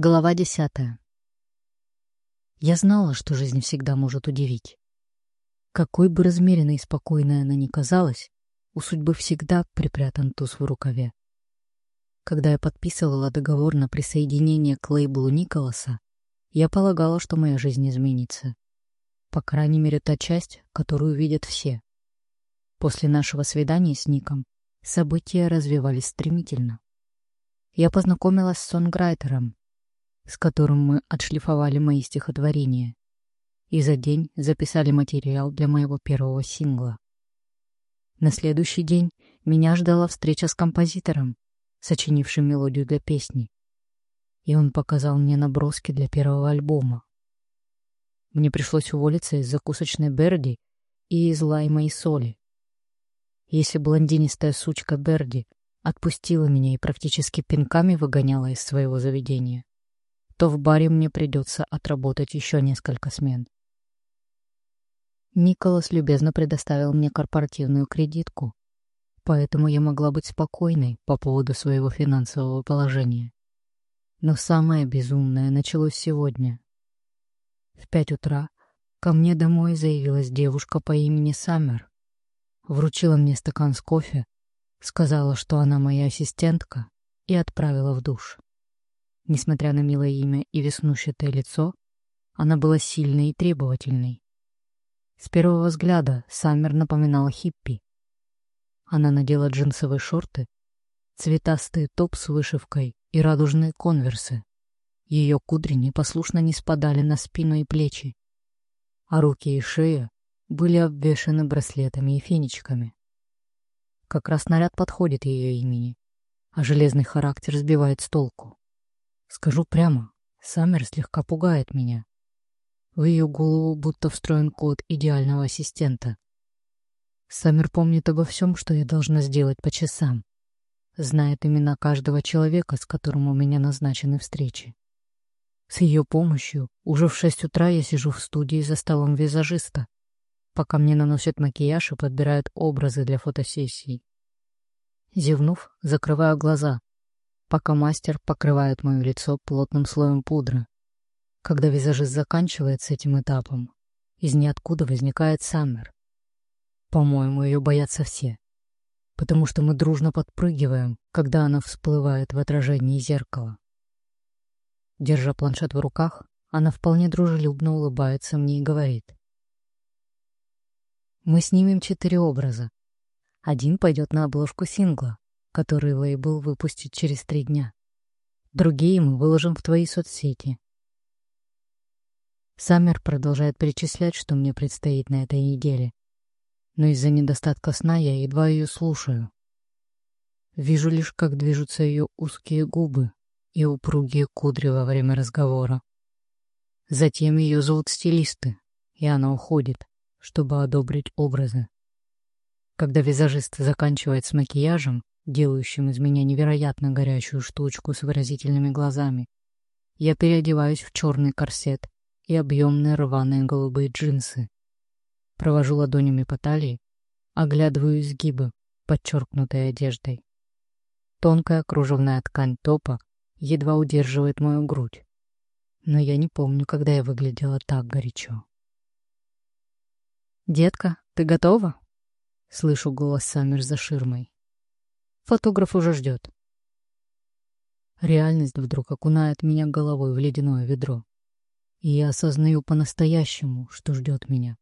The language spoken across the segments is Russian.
Глава десятая. Я знала, что жизнь всегда может удивить. Какой бы размеренной и спокойной она ни казалась, у судьбы всегда припрятан туз в рукаве. Когда я подписывала договор на присоединение к лейблу Николаса, я полагала, что моя жизнь изменится. По крайней мере, та часть, которую видят все. После нашего свидания с Ником события развивались стремительно. Я познакомилась с сонграйтером, с которым мы отшлифовали мои стихотворения, и за день записали материал для моего первого сингла. На следующий день меня ждала встреча с композитором, сочинившим мелодию для песни, и он показал мне наброски для первого альбома. Мне пришлось уволиться из закусочной Берди и из Лайма и Соли. Если блондинистая сучка Берди отпустила меня и практически пинками выгоняла из своего заведения, то в баре мне придется отработать еще несколько смен. Николас любезно предоставил мне корпоративную кредитку, поэтому я могла быть спокойной по поводу своего финансового положения. Но самое безумное началось сегодня. В пять утра ко мне домой заявилась девушка по имени Саммер. Вручила мне стакан с кофе, сказала, что она моя ассистентка, и отправила в душ. Несмотря на милое имя и веснущатое лицо, она была сильной и требовательной. С первого взгляда Саммер напоминала хиппи. Она надела джинсовые шорты, цветастый топ с вышивкой и радужные конверсы. Ее кудри непослушно не спадали на спину и плечи, а руки и шея были обвешаны браслетами и фенечками. Как раз наряд подходит ее имени, а железный характер сбивает с толку. Скажу прямо, Саммер слегка пугает меня. В ее голову будто встроен код идеального ассистента. Саммер помнит обо всем, что я должна сделать по часам. Знает имена каждого человека, с которым у меня назначены встречи. С ее помощью уже в шесть утра я сижу в студии за столом визажиста, пока мне наносят макияж и подбирают образы для фотосессий. Зевнув, закрываю глаза, пока мастер покрывает мое лицо плотным слоем пудры. Когда визажист заканчивает с этим этапом, из ниоткуда возникает Саммер. По-моему, ее боятся все, потому что мы дружно подпрыгиваем, когда она всплывает в отражении зеркала. Держа планшет в руках, она вполне дружелюбно улыбается мне и говорит. Мы снимем четыре образа. Один пойдет на обложку сингла, который лейбл выпустит через три дня. Другие мы выложим в твои соцсети. Саммер продолжает перечислять, что мне предстоит на этой неделе. Но из-за недостатка сна я едва ее слушаю. Вижу лишь, как движутся ее узкие губы и упругие кудри во время разговора. Затем ее зовут стилисты, и она уходит, чтобы одобрить образы. Когда визажист заканчивает с макияжем, делающим из меня невероятно горячую штучку с выразительными глазами. Я переодеваюсь в черный корсет и объемные рваные голубые джинсы. Провожу ладонями по талии, оглядываю изгибы, подчеркнутой одеждой. Тонкая кружевная ткань топа едва удерживает мою грудь. Но я не помню, когда я выглядела так горячо. «Детка, ты готова?» Слышу голос Саммер за ширмой. Фотограф уже ждет. Реальность вдруг окунает меня головой в ледяное ведро. И я осознаю по-настоящему, что ждет меня,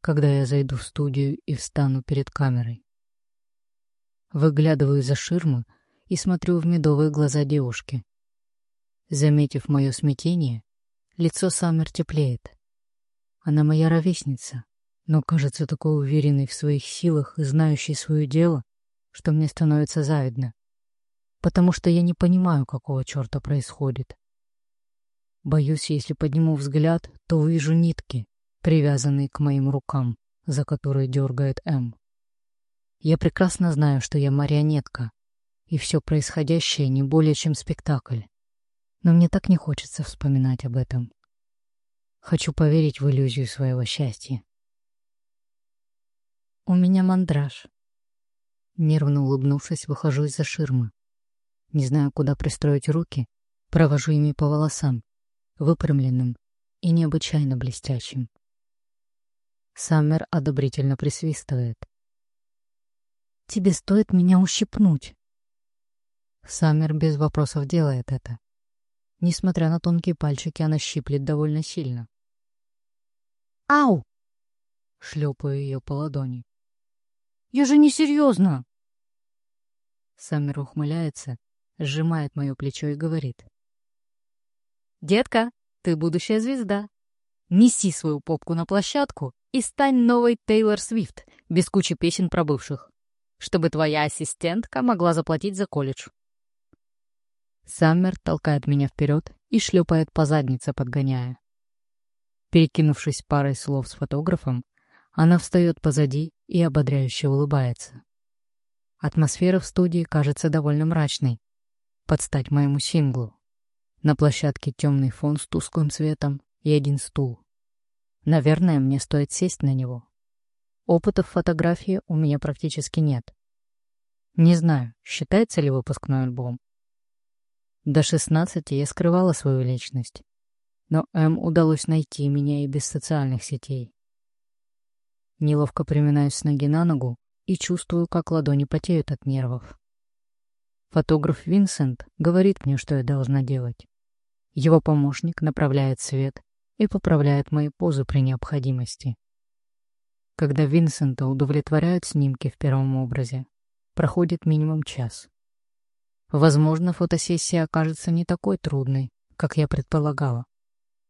когда я зайду в студию и встану перед камерой. Выглядываю за ширмы и смотрю в медовые глаза девушки. Заметив мое смятение, лицо Саммер теплеет. Она моя ровесница, но кажется такой уверенной в своих силах и знающей свое дело, что мне становится завидно, потому что я не понимаю, какого черта происходит. Боюсь, если подниму взгляд, то увижу нитки, привязанные к моим рукам, за которые дергает М. Я прекрасно знаю, что я марионетка, и все происходящее не более чем спектакль. Но мне так не хочется вспоминать об этом. Хочу поверить в иллюзию своего счастья. У меня мандраж. Нервно улыбнувшись, выхожу из-за ширмы. Не знаю, куда пристроить руки, Провожу ими по волосам, выпрямленным и необычайно блестящим. Саммер одобрительно присвистывает. «Тебе стоит меня ущипнуть». Саммер без вопросов делает это. Несмотря на тонкие пальчики, она щиплет довольно сильно. «Ау!» — шлепаю ее по ладони. «Я же не серьезно!» Саммер ухмыляется, сжимает мое плечо и говорит. «Детка, ты будущая звезда. Неси свою попку на площадку и стань новой Тейлор Свифт, без кучи песен про бывших, чтобы твоя ассистентка могла заплатить за колледж». Саммер толкает меня вперед и шлепает по заднице, подгоняя. Перекинувшись парой слов с фотографом, она встает позади и ободряюще улыбается. Атмосфера в студии кажется довольно мрачной, под стать моему синглу. На площадке темный фон с тусклым светом и один стул. Наверное, мне стоит сесть на него. Опытов фотографии у меня практически нет. Не знаю, считается ли выпускной альбом. До 16 я скрывала свою личность, но М удалось найти меня и без социальных сетей. Неловко приминаюсь с ноги на ногу и чувствую, как ладони потеют от нервов. Фотограф Винсент говорит мне, что я должна делать. Его помощник направляет свет и поправляет мои позы при необходимости. Когда Винсента удовлетворяют снимки в первом образе, проходит минимум час. Возможно, фотосессия окажется не такой трудной, как я предполагала,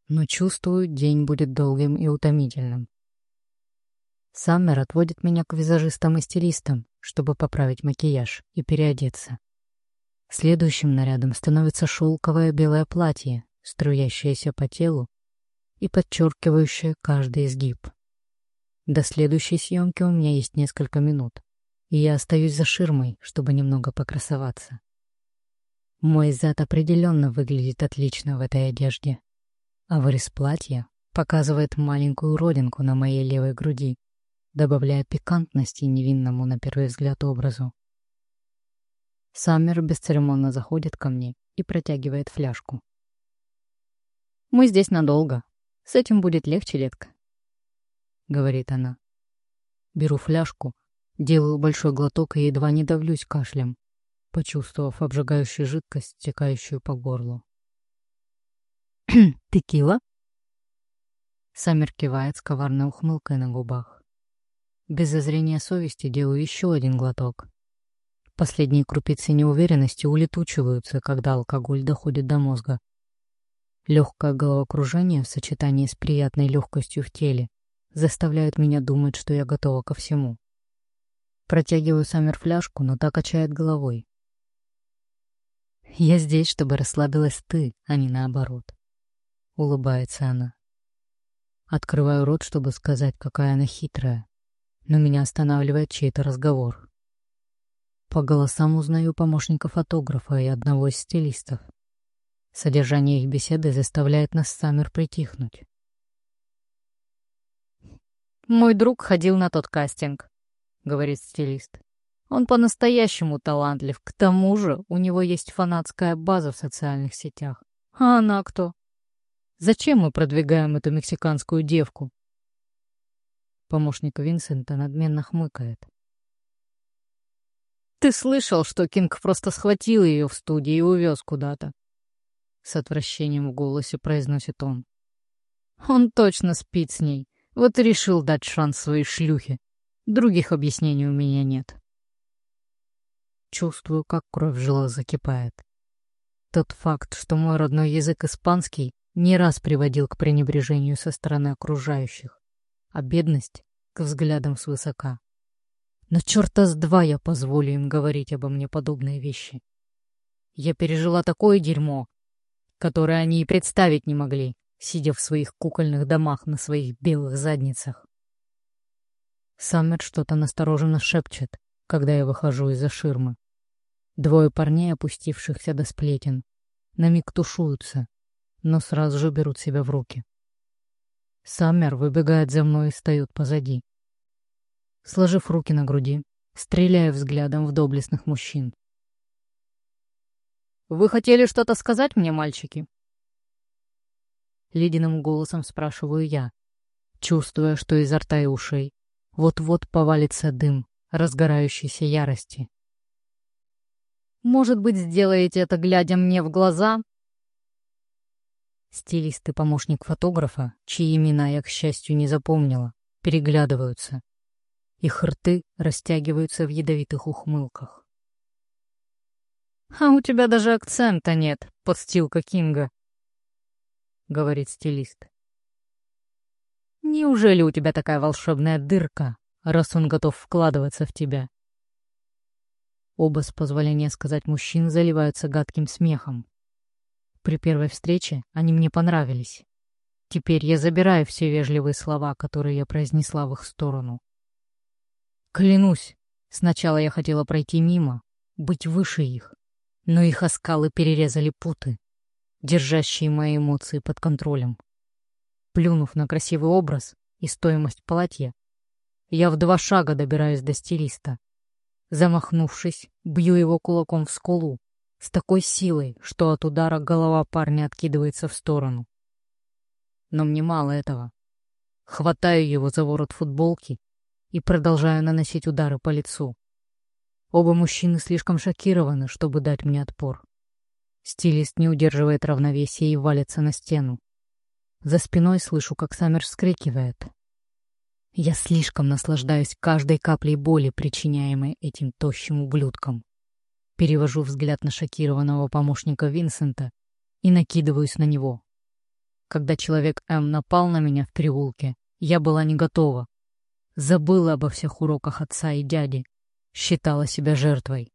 но чувствую, день будет долгим и утомительным. Саммер отводит меня к визажистам и стилистам, чтобы поправить макияж и переодеться. Следующим нарядом становится шелковое белое платье, струящееся по телу и подчеркивающее каждый изгиб. До следующей съемки у меня есть несколько минут, и я остаюсь за ширмой, чтобы немного покрасоваться. Мой зад определенно выглядит отлично в этой одежде, а вырез платья показывает маленькую родинку на моей левой груди, добавляя пикантности невинному на первый взгляд образу. Саммер бесцеремонно заходит ко мне и протягивает фляжку. «Мы здесь надолго. С этим будет легче, детка», — говорит она. Беру фляжку, делаю большой глоток и едва не давлюсь кашлем, почувствовав обжигающую жидкость, стекающую по горлу. «Текила?» Саммер кивает с коварной ухмылкой на губах. Без зазрения совести делаю еще один глоток. Последние крупицы неуверенности улетучиваются, когда алкоголь доходит до мозга. Легкое головокружение в сочетании с приятной легкостью в теле заставляет меня думать, что я готова ко всему. Протягиваю Саммер фляжку, но так качает головой. «Я здесь, чтобы расслабилась ты, а не наоборот», — улыбается она. Открываю рот, чтобы сказать, какая она хитрая но меня останавливает чей-то разговор. По голосам узнаю помощника фотографа и одного из стилистов. Содержание их беседы заставляет нас Саммер притихнуть. «Мой друг ходил на тот кастинг», — говорит стилист. «Он по-настоящему талантлив. К тому же у него есть фанатская база в социальных сетях. А она кто? Зачем мы продвигаем эту мексиканскую девку? Помощник Винсента надменно хмыкает. «Ты слышал, что Кинг просто схватил ее в студии и увез куда-то?» С отвращением в голосе произносит он. «Он точно спит с ней. Вот и решил дать шанс своей шлюхе. Других объяснений у меня нет». Чувствую, как кровь в жилах закипает. Тот факт, что мой родной язык испанский, не раз приводил к пренебрежению со стороны окружающих а бедность — к взглядам свысока. Но черта с два я позволю им говорить обо мне подобные вещи. Я пережила такое дерьмо, которое они и представить не могли, сидя в своих кукольных домах на своих белых задницах. Саммер что-то настороженно шепчет, когда я выхожу из-за ширмы. Двое парней, опустившихся до сплетен, на миг тушуются, но сразу же берут себя в руки. Саммер выбегает за мной и встает позади. Сложив руки на груди, стреляя взглядом в доблестных мужчин. Вы хотели что-то сказать мне, мальчики? Ледяным голосом спрашиваю я, чувствуя, что изо рта и ушей вот-вот повалится дым разгорающейся ярости. Может быть, сделаете это, глядя мне в глаза? Стилист и помощник фотографа, чьи имена я, к счастью, не запомнила, переглядываются. Их рты растягиваются в ядовитых ухмылках. «А у тебя даже акцента нет, подстилка Кинга», — говорит стилист. «Неужели у тебя такая волшебная дырка, раз он готов вкладываться в тебя?» Оба, с позволения сказать мужчин, заливаются гадким смехом. При первой встрече они мне понравились. Теперь я забираю все вежливые слова, которые я произнесла в их сторону. Клянусь, сначала я хотела пройти мимо, быть выше их, но их оскалы перерезали путы, держащие мои эмоции под контролем. Плюнув на красивый образ и стоимость платья, я в два шага добираюсь до стилиста. Замахнувшись, бью его кулаком в скулу, с такой силой, что от удара голова парня откидывается в сторону. Но мне мало этого. Хватаю его за ворот футболки и продолжаю наносить удары по лицу. Оба мужчины слишком шокированы, чтобы дать мне отпор. Стилист не удерживает равновесия и валится на стену. За спиной слышу, как Саммер вскрикивает. Я слишком наслаждаюсь каждой каплей боли, причиняемой этим тощим ублюдком. Перевожу взгляд на шокированного помощника Винсента и накидываюсь на него. Когда человек М напал на меня в переулке, я была не готова. Забыла обо всех уроках отца и дяди. Считала себя жертвой.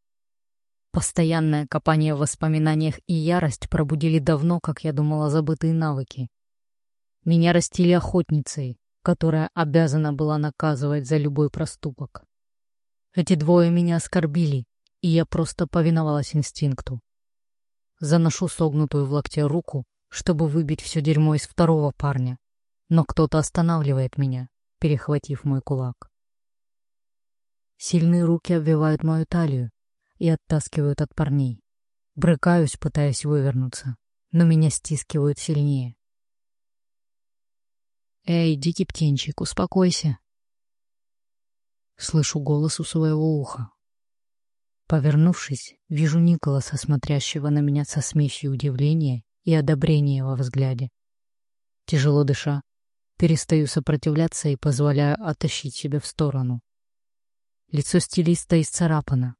Постоянное копание в воспоминаниях и ярость пробудили давно, как я думала, забытые навыки. Меня растили охотницей, которая обязана была наказывать за любой проступок. Эти двое меня оскорбили, и я просто повиновалась инстинкту. Заношу согнутую в локте руку, чтобы выбить все дерьмо из второго парня, но кто-то останавливает меня, перехватив мой кулак. Сильные руки обвивают мою талию и оттаскивают от парней. Брыкаюсь, пытаясь вывернуться, но меня стискивают сильнее. «Эй, дикий птенчик, успокойся!» Слышу голос у своего уха. Повернувшись, вижу Николаса, смотрящего на меня со смесью удивления и одобрения во взгляде. Тяжело дыша, перестаю сопротивляться и позволяю оттащить себя в сторону. Лицо стилиста исцарапано.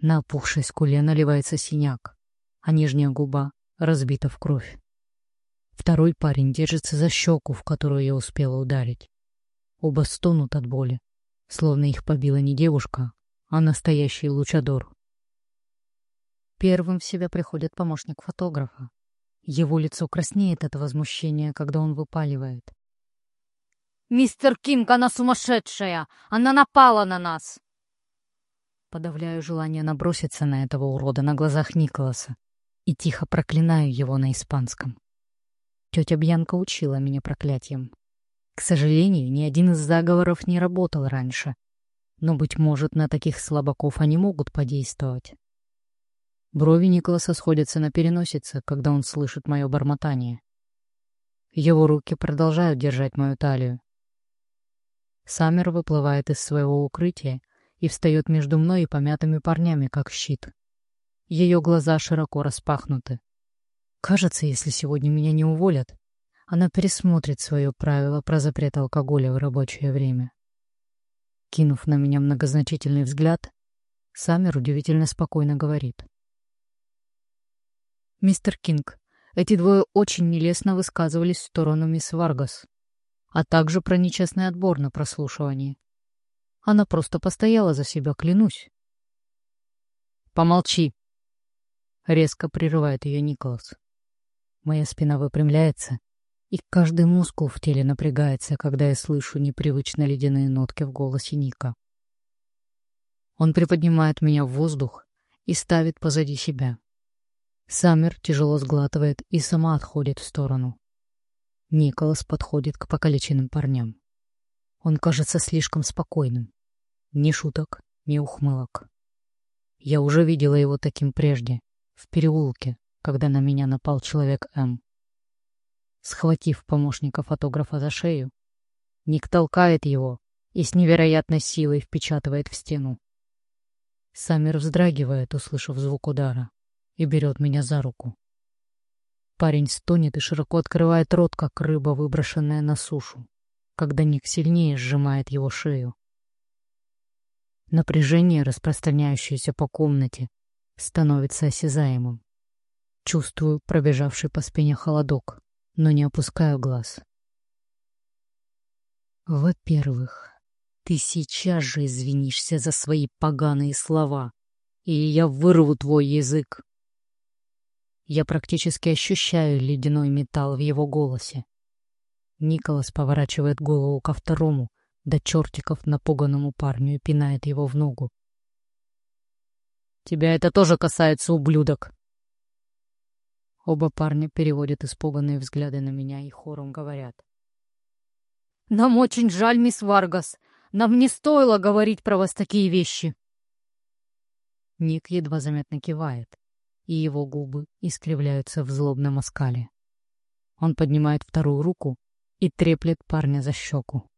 На опухшей скуле наливается синяк, а нижняя губа разбита в кровь. Второй парень держится за щеку, в которую я успела ударить. Оба стонут от боли, словно их побила не девушка, а настоящий лучадор. Первым в себя приходит помощник фотографа. Его лицо краснеет от возмущения, когда он выпаливает. «Мистер Кинг, она сумасшедшая! Она напала на нас!» Подавляю желание наброситься на этого урода на глазах Николаса и тихо проклинаю его на испанском. Тетя Бьянка учила меня проклятием. К сожалению, ни один из заговоров не работал раньше, но, быть может, на таких слабаков они могут подействовать. Брови Николаса сходятся на переносице, когда он слышит мое бормотание. Его руки продолжают держать мою талию. Саммер выплывает из своего укрытия и встает между мной и помятыми парнями, как щит. Ее глаза широко распахнуты. Кажется, если сегодня меня не уволят, она пересмотрит свое правило про запрет алкоголя в рабочее время. Кинув на меня многозначительный взгляд, Саммер удивительно спокойно говорит. «Мистер Кинг, эти двое очень нелестно высказывались в сторону мисс Варгас, а также про нечестный отбор на прослушивание. Она просто постояла за себя, клянусь». «Помолчи!» — резко прерывает ее Николас. Моя спина выпрямляется, и каждый мускул в теле напрягается, когда я слышу непривычно ледяные нотки в голосе Ника. Он приподнимает меня в воздух и ставит позади себя. Саммер тяжело сглатывает и сама отходит в сторону. Николас подходит к покалеченным парням. Он кажется слишком спокойным. Ни шуток, ни ухмылок. Я уже видела его таким прежде, в переулке, когда на меня напал человек М. Схватив помощника фотографа за шею, Ник толкает его и с невероятной силой впечатывает в стену. Саммер вздрагивает, услышав звук удара, и берет меня за руку. Парень стонет и широко открывает рот, как рыба, выброшенная на сушу, когда Ник сильнее сжимает его шею. Напряжение, распространяющееся по комнате, становится осязаемым. Чувствую пробежавший по спине холодок, но не опускаю глаз. Во-первых, ты сейчас же извинишься за свои поганые слова, и я вырву твой язык. Я практически ощущаю ледяной металл в его голосе. Николас поворачивает голову ко второму, до чертиков напуганному парню и пинает его в ногу. «Тебя это тоже касается, ублюдок!» Оба парня переводят испуганные взгляды на меня и хором говорят. «Нам очень жаль, мисс Варгас. Нам не стоило говорить про вас такие вещи». Ник едва заметно кивает, и его губы искривляются в злобном оскале. Он поднимает вторую руку и треплет парня за щеку.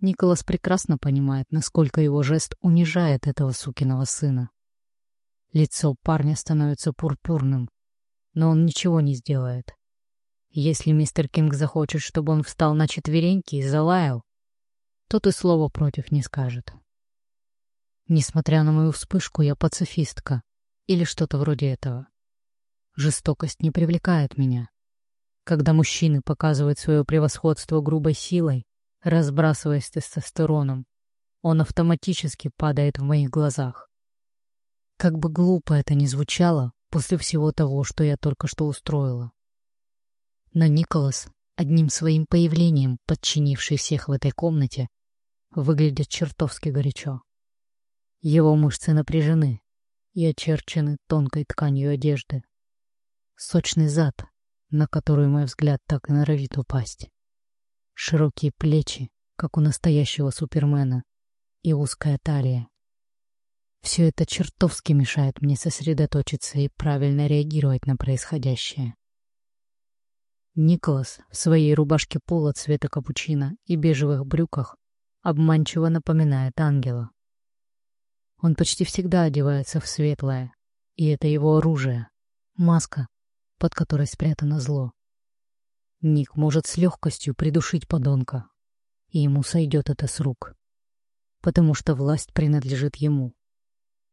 Николас прекрасно понимает, насколько его жест унижает этого сукиного сына. Лицо парня становится пурпурным, но он ничего не сделает. Если мистер Кинг захочет, чтобы он встал на четвереньки и залаял, тот и слова против не скажет. Несмотря на мою вспышку, я пацифистка или что-то вроде этого. Жестокость не привлекает меня. Когда мужчины показывают свое превосходство грубой силой, разбрасываясь тестостероном, он автоматически падает в моих глазах. Как бы глупо это ни звучало после всего того, что я только что устроила. Но Николас, одним своим появлением, подчинивший всех в этой комнате, выглядит чертовски горячо. Его мышцы напряжены и очерчены тонкой тканью одежды. Сочный зад, на который мой взгляд так и норовит упасть. Широкие плечи, как у настоящего супермена, и узкая талия. Все это чертовски мешает мне сосредоточиться и правильно реагировать на происходящее. Николас в своей рубашке пола цвета капучино и бежевых брюках обманчиво напоминает ангела. Он почти всегда одевается в светлое, и это его оружие — маска, под которой спрятано зло. Ник может с легкостью придушить подонка, и ему сойдет это с рук, потому что власть принадлежит ему.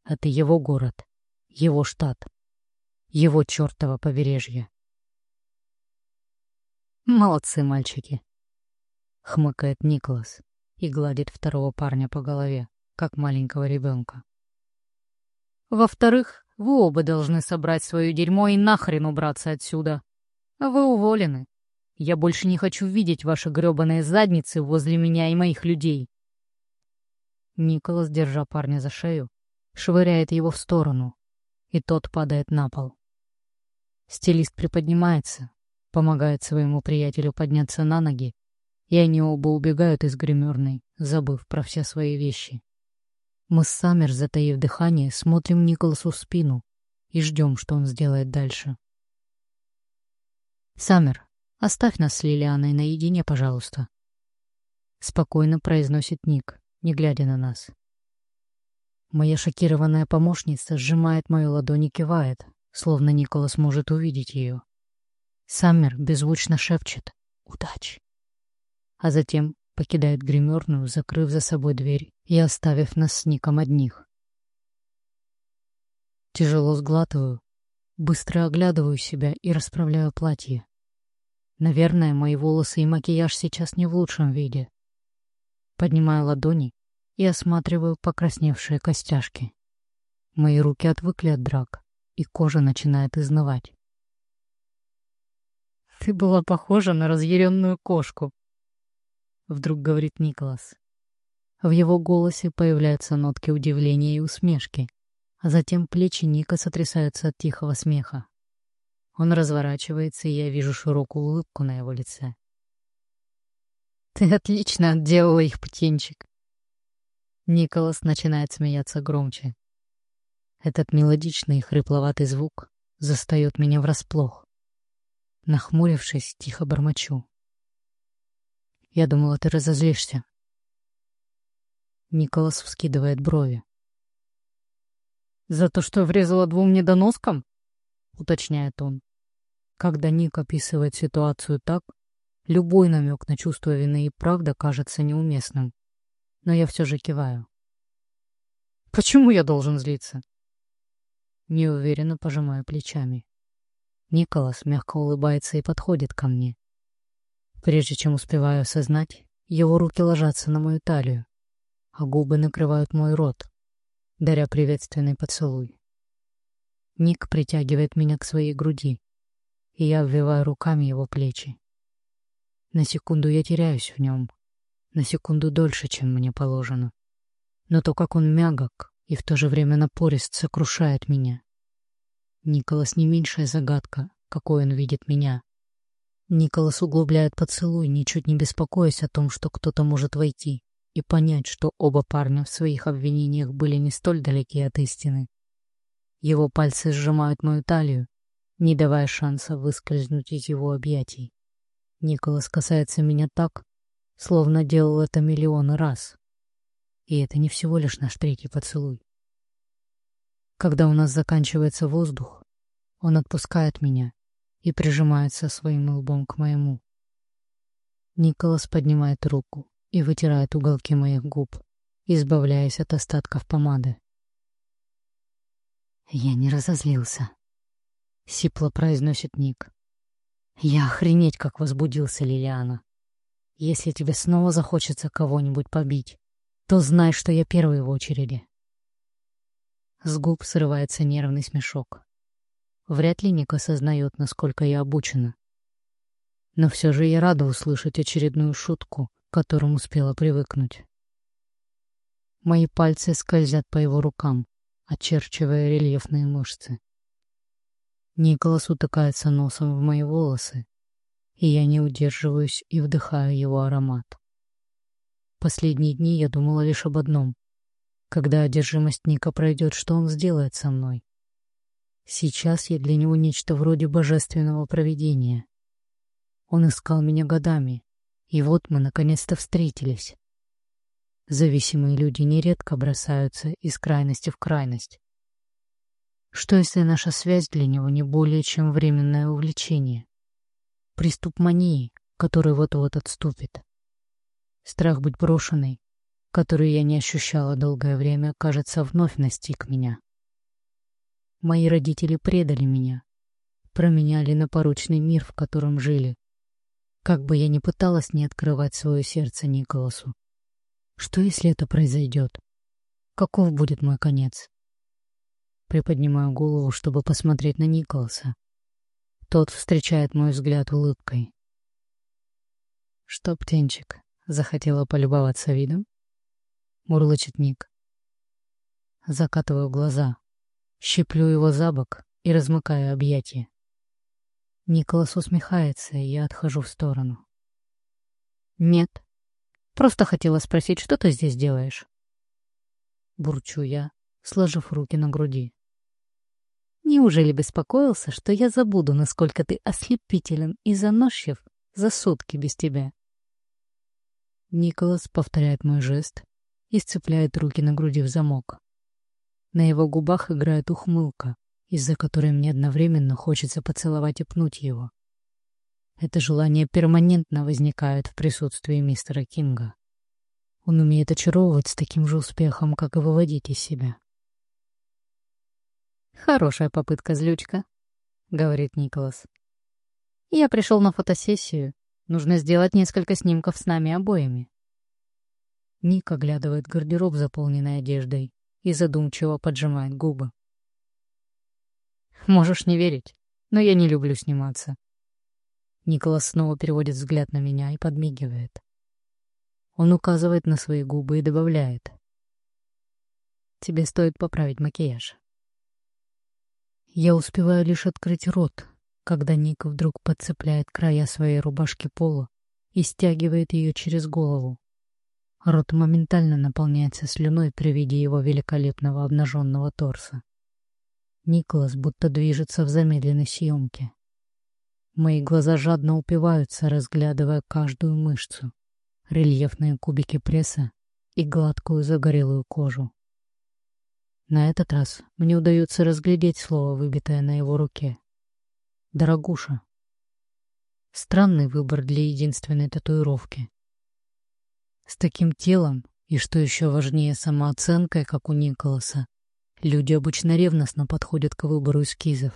Это его город, его штат, его чертово побережье. «Молодцы, мальчики!» — хмыкает Николас и гладит второго парня по голове, как маленького ребенка. «Во-вторых, вы оба должны собрать свое дерьмо и нахрен убраться отсюда. Вы уволены. Я больше не хочу видеть ваши грёбаные задницы возле меня и моих людей. Николас, держа парня за шею, швыряет его в сторону, и тот падает на пол. Стилист приподнимается, помогает своему приятелю подняться на ноги, и они оба убегают из гримерной, забыв про все свои вещи. Мы с Саммер, затаив дыхание, смотрим Николасу в спину и ждем, что он сделает дальше. «Саммер, Оставь нас с Лилианой наедине, пожалуйста. Спокойно произносит Ник, не глядя на нас. Моя шокированная помощница сжимает мою ладонь и кивает, словно Николас может увидеть ее. Саммер беззвучно шепчет «Удачи!», а затем покидает гримерную, закрыв за собой дверь и оставив нас с Ником одних. Тяжело сглатываю, быстро оглядываю себя и расправляю платье. Наверное, мои волосы и макияж сейчас не в лучшем виде. Поднимаю ладони и осматриваю покрасневшие костяшки. Мои руки отвыкли от драк, и кожа начинает изнывать. «Ты была похожа на разъяренную кошку», — вдруг говорит Николас. В его голосе появляются нотки удивления и усмешки, а затем плечи Ника сотрясаются от тихого смеха. Он разворачивается, и я вижу широкую улыбку на его лице. «Ты отлично отделала их, птенчик!» Николас начинает смеяться громче. Этот мелодичный и хрипловатый звук застает меня врасплох. Нахмурившись, тихо бормочу. Я думала, ты разозлишься. Николас вскидывает брови. «За то, что врезала двум недоноскам?» — уточняет он. Когда Ник описывает ситуацию так, любой намек на чувство вины и правда кажется неуместным. Но я все же киваю. «Почему я должен злиться?» Неуверенно пожимаю плечами. Николас мягко улыбается и подходит ко мне. Прежде чем успеваю осознать, его руки ложатся на мою талию, а губы накрывают мой рот, даря приветственный поцелуй. Ник притягивает меня к своей груди, и я обвиваю руками его плечи. На секунду я теряюсь в нем, на секунду дольше, чем мне положено. Но то, как он мягок, и в то же время напорист сокрушает меня. Николас не меньшая загадка, какой он видит меня. Николас углубляет поцелуй, ничуть не беспокоясь о том, что кто-то может войти, и понять, что оба парня в своих обвинениях были не столь далеки от истины. Его пальцы сжимают мою талию, не давая шанса выскользнуть из его объятий. Николас касается меня так, словно делал это миллионы раз. И это не всего лишь наш третий поцелуй. Когда у нас заканчивается воздух, он отпускает меня и прижимается своим лбом к моему. Николас поднимает руку и вытирает уголки моих губ, избавляясь от остатков помады. «Я не разозлился», — сипло произносит Ник. «Я охренеть, как возбудился, Лилиана. Если тебе снова захочется кого-нибудь побить, то знай, что я первый в очереди. С губ срывается нервный смешок. Вряд ли Ник осознает, насколько я обучена. Но все же я рада услышать очередную шутку, к которым успела привыкнуть. Мои пальцы скользят по его рукам, очерчивая рельефные мышцы. Николас утыкается носом в мои волосы, и я не удерживаюсь и вдыхаю его аромат. Последние дни я думала лишь об одном. Когда одержимость Ника пройдет, что он сделает со мной? Сейчас я для него нечто вроде божественного провидения. Он искал меня годами, и вот мы наконец-то встретились. Зависимые люди нередко бросаются из крайности в крайность. Что если наша связь для него не более чем временное увлечение? Приступ мании, который вот-вот отступит. Страх быть брошенной, который я не ощущала долгое время, кажется, вновь настиг меня. Мои родители предали меня, променяли на порочный мир, в котором жили. Как бы я ни пыталась не открывать свое сердце Николасу. Что, если это произойдет? Каков будет мой конец? Приподнимаю голову, чтобы посмотреть на Николаса. Тот встречает мой взгляд улыбкой. «Что, птенчик, Захотела полюбоваться видом? Мурлычет Ник. Закатываю глаза, щиплю его за бок и размыкаю объятия. Николас усмехается, и я отхожу в сторону. «Нет. Просто хотела спросить, что ты здесь делаешь?» Бурчу я, сложив руки на груди. «Неужели беспокоился, что я забуду, насколько ты ослепителен и заносчив за сутки без тебя?» Николас повторяет мой жест и сцепляет руки на груди в замок. На его губах играет ухмылка, из-за которой мне одновременно хочется поцеловать и пнуть его. Это желание перманентно возникает в присутствии мистера Кинга. Он умеет очаровывать с таким же успехом, как и выводить из себя. «Хорошая попытка, злючка», — говорит Николас. «Я пришел на фотосессию, Нужно сделать несколько снимков с нами обоими. Ник оглядывает гардероб, заполненный одеждой, и задумчиво поджимает губы. Можешь не верить, но я не люблю сниматься. Николас снова переводит взгляд на меня и подмигивает. Он указывает на свои губы и добавляет. Тебе стоит поправить макияж. Я успеваю лишь открыть рот, когда Ник вдруг подцепляет края своей рубашки пола и стягивает ее через голову. Рот моментально наполняется слюной при виде его великолепного обнаженного торса. Николас будто движется в замедленной съемке. Мои глаза жадно упиваются, разглядывая каждую мышцу, рельефные кубики пресса и гладкую загорелую кожу. На этот раз мне удается разглядеть слово, выбитое на его руке. «Дорогуша». Странный выбор для единственной татуировки. С таким телом и, что еще важнее, самооценкой, как у Николаса, люди обычно ревностно подходят к выбору эскизов.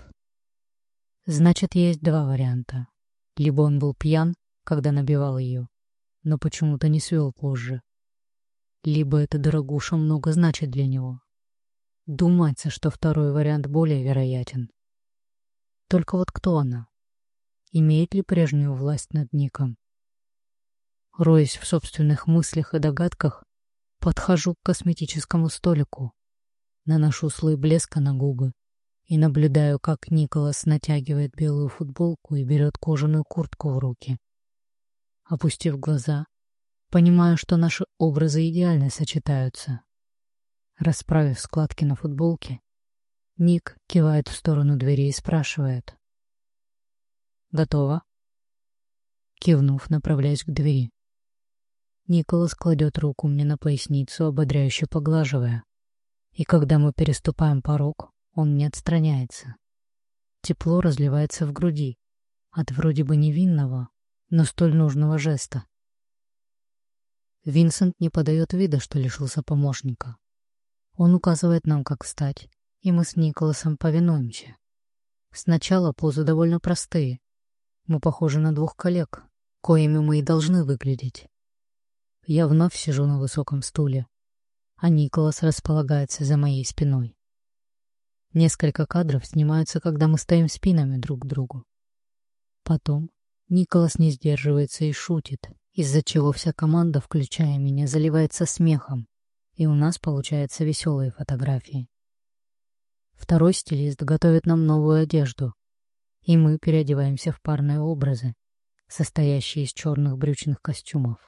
Значит, есть два варианта. Либо он был пьян, когда набивал ее, но почему-то не свел позже. Либо эта дорогуша много значит для него. Думается, что второй вариант более вероятен. Только вот кто она? Имеет ли прежнюю власть над Ником? Роясь в собственных мыслях и догадках, подхожу к косметическому столику, наношу слой блеска на губы и наблюдаю, как Николас натягивает белую футболку и берет кожаную куртку в руки. Опустив глаза, понимаю, что наши образы идеально сочетаются. Расправив складки на футболке, Ник кивает в сторону двери и спрашивает. «Готово?» Кивнув, направляюсь к двери. Николас кладет руку мне на поясницу, ободряюще поглаживая. И когда мы переступаем порог, он не отстраняется. Тепло разливается в груди от вроде бы невинного, но столь нужного жеста. Винсент не подает вида, что лишился помощника. Он указывает нам, как встать, и мы с Николасом повинуемся. Сначала позы довольно простые. Мы похожи на двух коллег, коими мы и должны выглядеть. Я вновь сижу на высоком стуле, а Николас располагается за моей спиной. Несколько кадров снимаются, когда мы стоим спинами друг к другу. Потом Николас не сдерживается и шутит, из-за чего вся команда, включая меня, заливается смехом, и у нас получаются веселые фотографии. Второй стилист готовит нам новую одежду, и мы переодеваемся в парные образы, состоящие из черных брючных костюмов.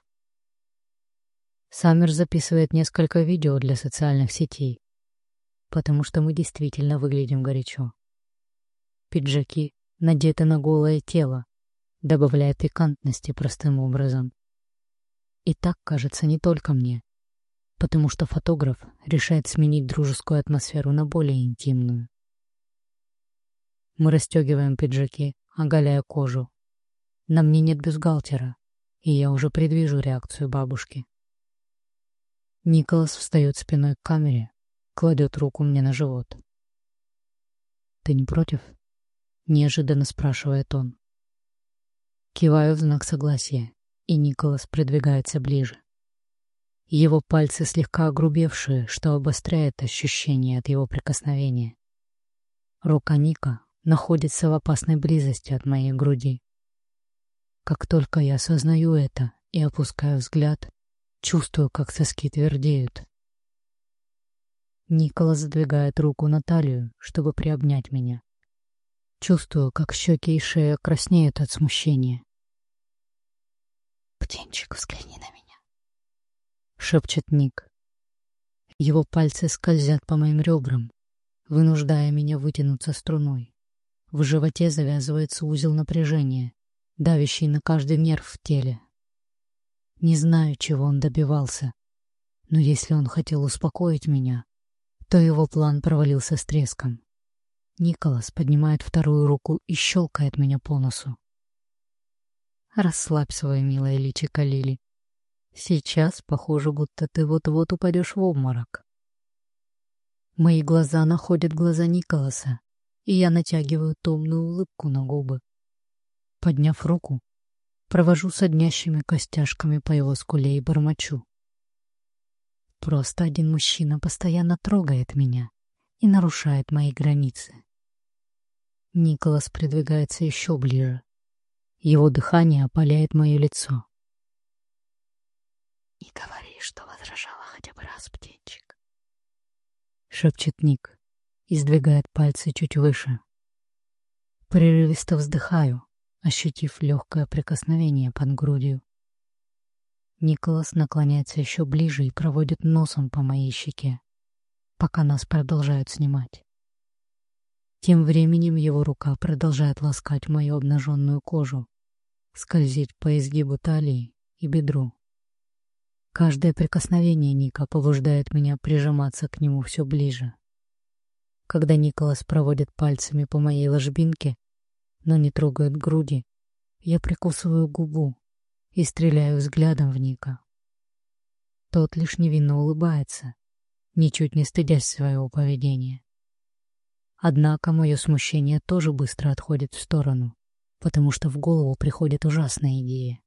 Саммер записывает несколько видео для социальных сетей, потому что мы действительно выглядим горячо. Пиджаки надеты на голое тело, добавляя пикантности простым образом. И так кажется не только мне, потому что фотограф решает сменить дружескую атмосферу на более интимную. Мы расстегиваем пиджаки, оголяя кожу. На мне нет бюстгальтера, и я уже предвижу реакцию бабушки. Николас встает спиной к камере, кладет руку мне на живот. «Ты не против?» — неожиданно спрашивает он. Киваю в знак согласия, и Николас придвигается ближе. Его пальцы слегка огрубевшие, что обостряет ощущение от его прикосновения. Рука Ника находится в опасной близости от моей груди. Как только я осознаю это и опускаю взгляд, Чувствую, как соски твердеют. Никола задвигает руку на талию, чтобы приобнять меня. Чувствую, как щеки и шея краснеют от смущения. «Птенчик, взгляни на меня», — шепчет Ник. Его пальцы скользят по моим ребрам, вынуждая меня вытянуться струной. В животе завязывается узел напряжения, давящий на каждый нерв в теле. Не знаю, чего он добивался, но если он хотел успокоить меня, то его план провалился с треском. Николас поднимает вторую руку и щелкает меня по носу. Расслабь свое милое личико, Лили. Сейчас похоже, будто ты вот-вот упадешь в обморок. Мои глаза находят глаза Николаса, и я натягиваю томную улыбку на губы. Подняв руку, Провожу соднящими костяшками по его скуле и бормочу. Просто один мужчина постоянно трогает меня и нарушает мои границы. Николас придвигается еще ближе. Его дыхание опаляет мое лицо. «Не говори, что возражала хотя бы раз, птенчик», — шепчет Ник и сдвигает пальцы чуть выше. Прерывисто вздыхаю, ощутив легкое прикосновение под грудью. Николас наклоняется еще ближе и проводит носом по моей щеке, пока нас продолжают снимать. Тем временем его рука продолжает ласкать мою обнаженную кожу, скользить по изгибу талии и бедру. Каждое прикосновение Ника побуждает меня прижиматься к нему все ближе. Когда Николас проводит пальцами по моей ложбинке, но не трогает груди, я прикусываю губу и стреляю взглядом в Ника. Тот лишь невинно улыбается, ничуть не стыдясь своего поведения. Однако мое смущение тоже быстро отходит в сторону, потому что в голову приходит ужасная идея.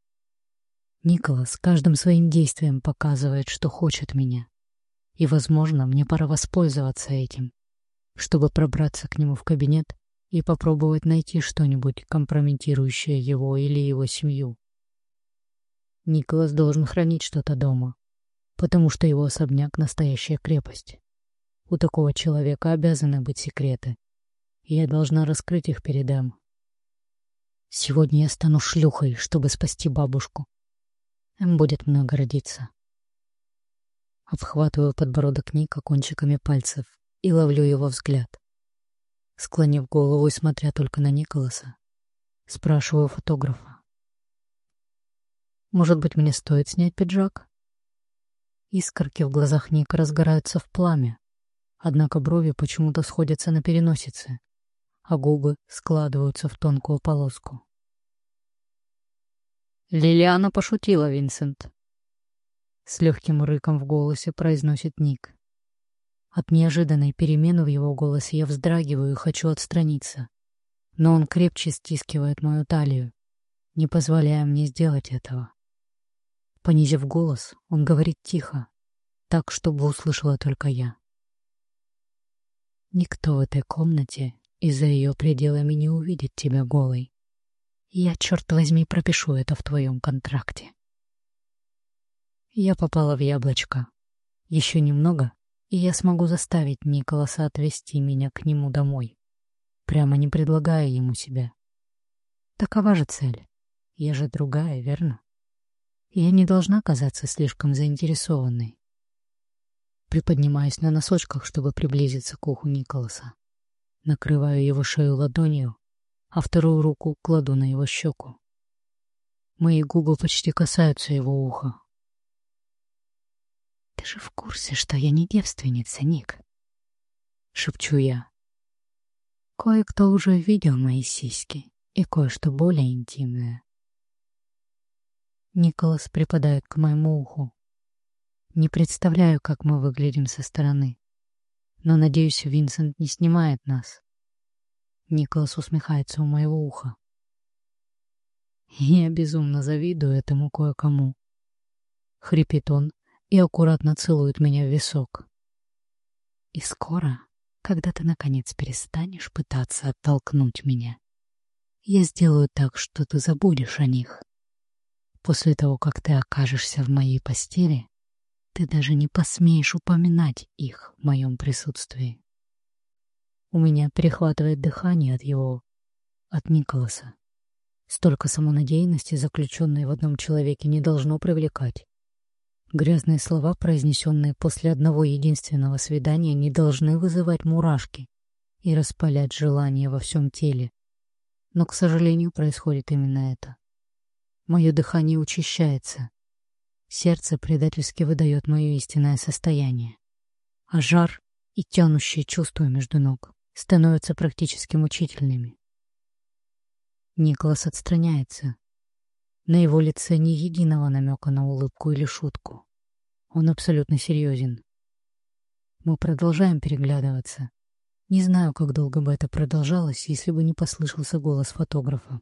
Николас каждым своим действием показывает, что хочет меня. И, возможно, мне пора воспользоваться этим, чтобы пробраться к нему в кабинет и попробовать найти что-нибудь, компрометирующее его или его семью. Николас должен хранить что-то дома, потому что его особняк — настоящая крепость. У такого человека обязаны быть секреты. И я должна раскрыть их перед Эм. Сегодня я стану шлюхой, чтобы спасти бабушку. Эм будет мной гордиться. Обхватываю подбородок Ника кончиками пальцев и ловлю его взгляд. Склонив голову и смотря только на Николаса, спрашиваю фотографа. «Может быть, мне стоит снять пиджак?» Искорки в глазах Ника разгораются в пламя, Однако брови почему-то сходятся на переносице, а губы складываются в тонкую полоску. Лилиана пошутила, Винсент. С легким рыком в голосе произносит Ник. От неожиданной перемены в его голосе я вздрагиваю и хочу отстраниться. Но он крепче стискивает мою талию, не позволяя мне сделать этого. Понизив голос, он говорит тихо, так, чтобы услышала только я. Никто в этой комнате и за ее пределами не увидит тебя голой. Я, черт возьми, пропишу это в твоем контракте. Я попала в яблочко. Еще немного, и я смогу заставить Николаса отвезти меня к нему домой, прямо не предлагая ему себя. Такова же цель. Я же другая, верно? Я не должна казаться слишком заинтересованной. Приподнимаюсь на носочках, чтобы приблизиться к уху Николаса. Накрываю его шею ладонью, а вторую руку кладу на его щеку. Мои губы почти касаются его уха. «Ты же в курсе, что я не девственница, Ник?» — шепчу я. Кое-кто уже видел мои сиськи и кое-что более интимное. Николас припадает к моему уху, не представляю, как мы выглядим со стороны. Но, надеюсь, Винсент не снимает нас. Николас усмехается у моего уха. Я безумно завидую этому кое-кому. Хрипит он и аккуратно целует меня в висок. И скоро, когда ты наконец перестанешь пытаться оттолкнуть меня, я сделаю так, что ты забудешь о них. После того, как ты окажешься в моей постели, ты даже не посмеешь упоминать их в моем присутствии. У меня перехватывает дыхание от его... от Николаса. Столько самонадеянности, заключенной в одном человеке, не должно привлекать. Грязные слова, произнесенные после одного единственного свидания, не должны вызывать мурашки и распалять желание во всем теле. Но, к сожалению, происходит именно это. Мое дыхание учащается, Сердце предательски выдает мое истинное состояние. А жар и тянущие чувства между ног становятся практически мучительными. Николас отстраняется. На его лице ни единого намека на улыбку или шутку. Он абсолютно серьезен. Мы продолжаем переглядываться. Не знаю, как долго бы это продолжалось, если бы не послышался голос фотографа.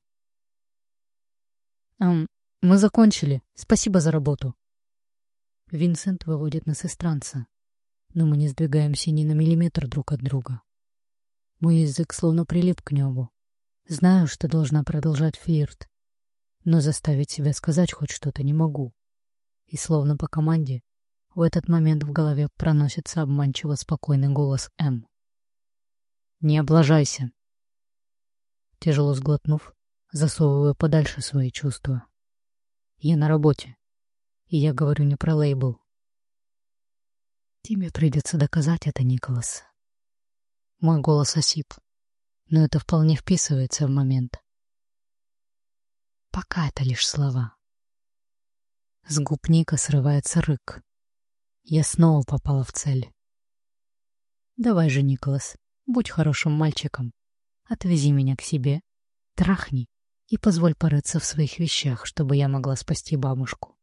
«Эм, «Мы закончили. Спасибо за работу». Винсент выводит нас из транса, но мы не сдвигаемся ни на миллиметр друг от друга. Мой язык словно прилип к небу. Знаю, что должна продолжать флирт, но заставить себя сказать хоть что-то не могу. И словно по команде, в этот момент в голове проносится обманчиво спокойный голос М. «Не облажайся!» Тяжело сглотнув, засовываю подальше свои чувства. Я на работе. И я говорю не про лейбл. Тебе придется доказать это, Николас. Мой голос осип. но это вполне вписывается в момент. Пока это лишь слова. С губ Ника срывается рык. Я снова попала в цель. Давай же, Николас, будь хорошим мальчиком. Отвези меня к себе, трахни и позволь порыться в своих вещах, чтобы я могла спасти бабушку.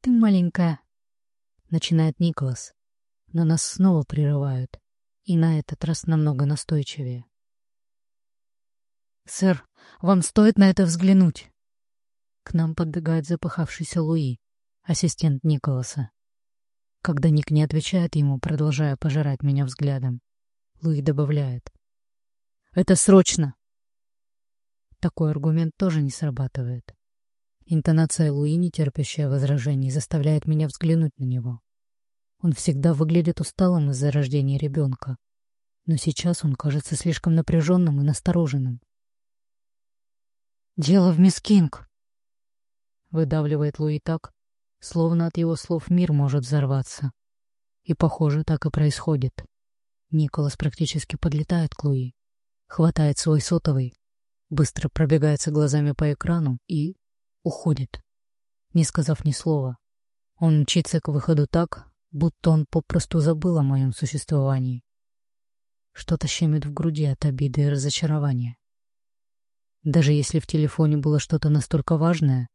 Ты маленькая, начинает Николас, но нас снова прерывают, и на этот раз намного настойчивее. «Сэр, вам стоит на это взглянуть!» К нам подбегает запыхавшийся Луи, ассистент Николаса. Когда Ник не отвечает ему, продолжая пожирать меня взглядом, Луи добавляет. «Это срочно!» Такой аргумент тоже не срабатывает. Интонация Луи, не терпящая возражений, заставляет меня взглянуть на него. Он всегда выглядит усталым из-за рождения ребенка, но сейчас он кажется слишком напряженным и настороженным. «Дело в мисс Кинг!» Выдавливает Луи так, словно от его слов мир может взорваться. И, похоже, так и происходит. Николас практически подлетает к Луи, хватает свой сотовый, быстро пробегается глазами по экрану и уходит, не сказав ни слова. Он мчится к выходу так, будто он попросту забыл о моем существовании. Что-то щемит в груди от обиды и разочарования. Даже если в телефоне было что-то настолько важное,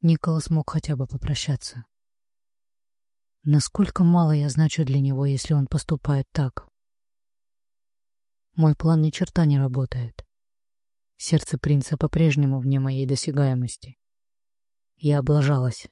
Николас мог хотя бы попрощаться. Насколько мало я значу для него, если он поступает так. Мой план ни черта не работает. Сердце принца по-прежнему вне моей досягаемости. Я облажалась.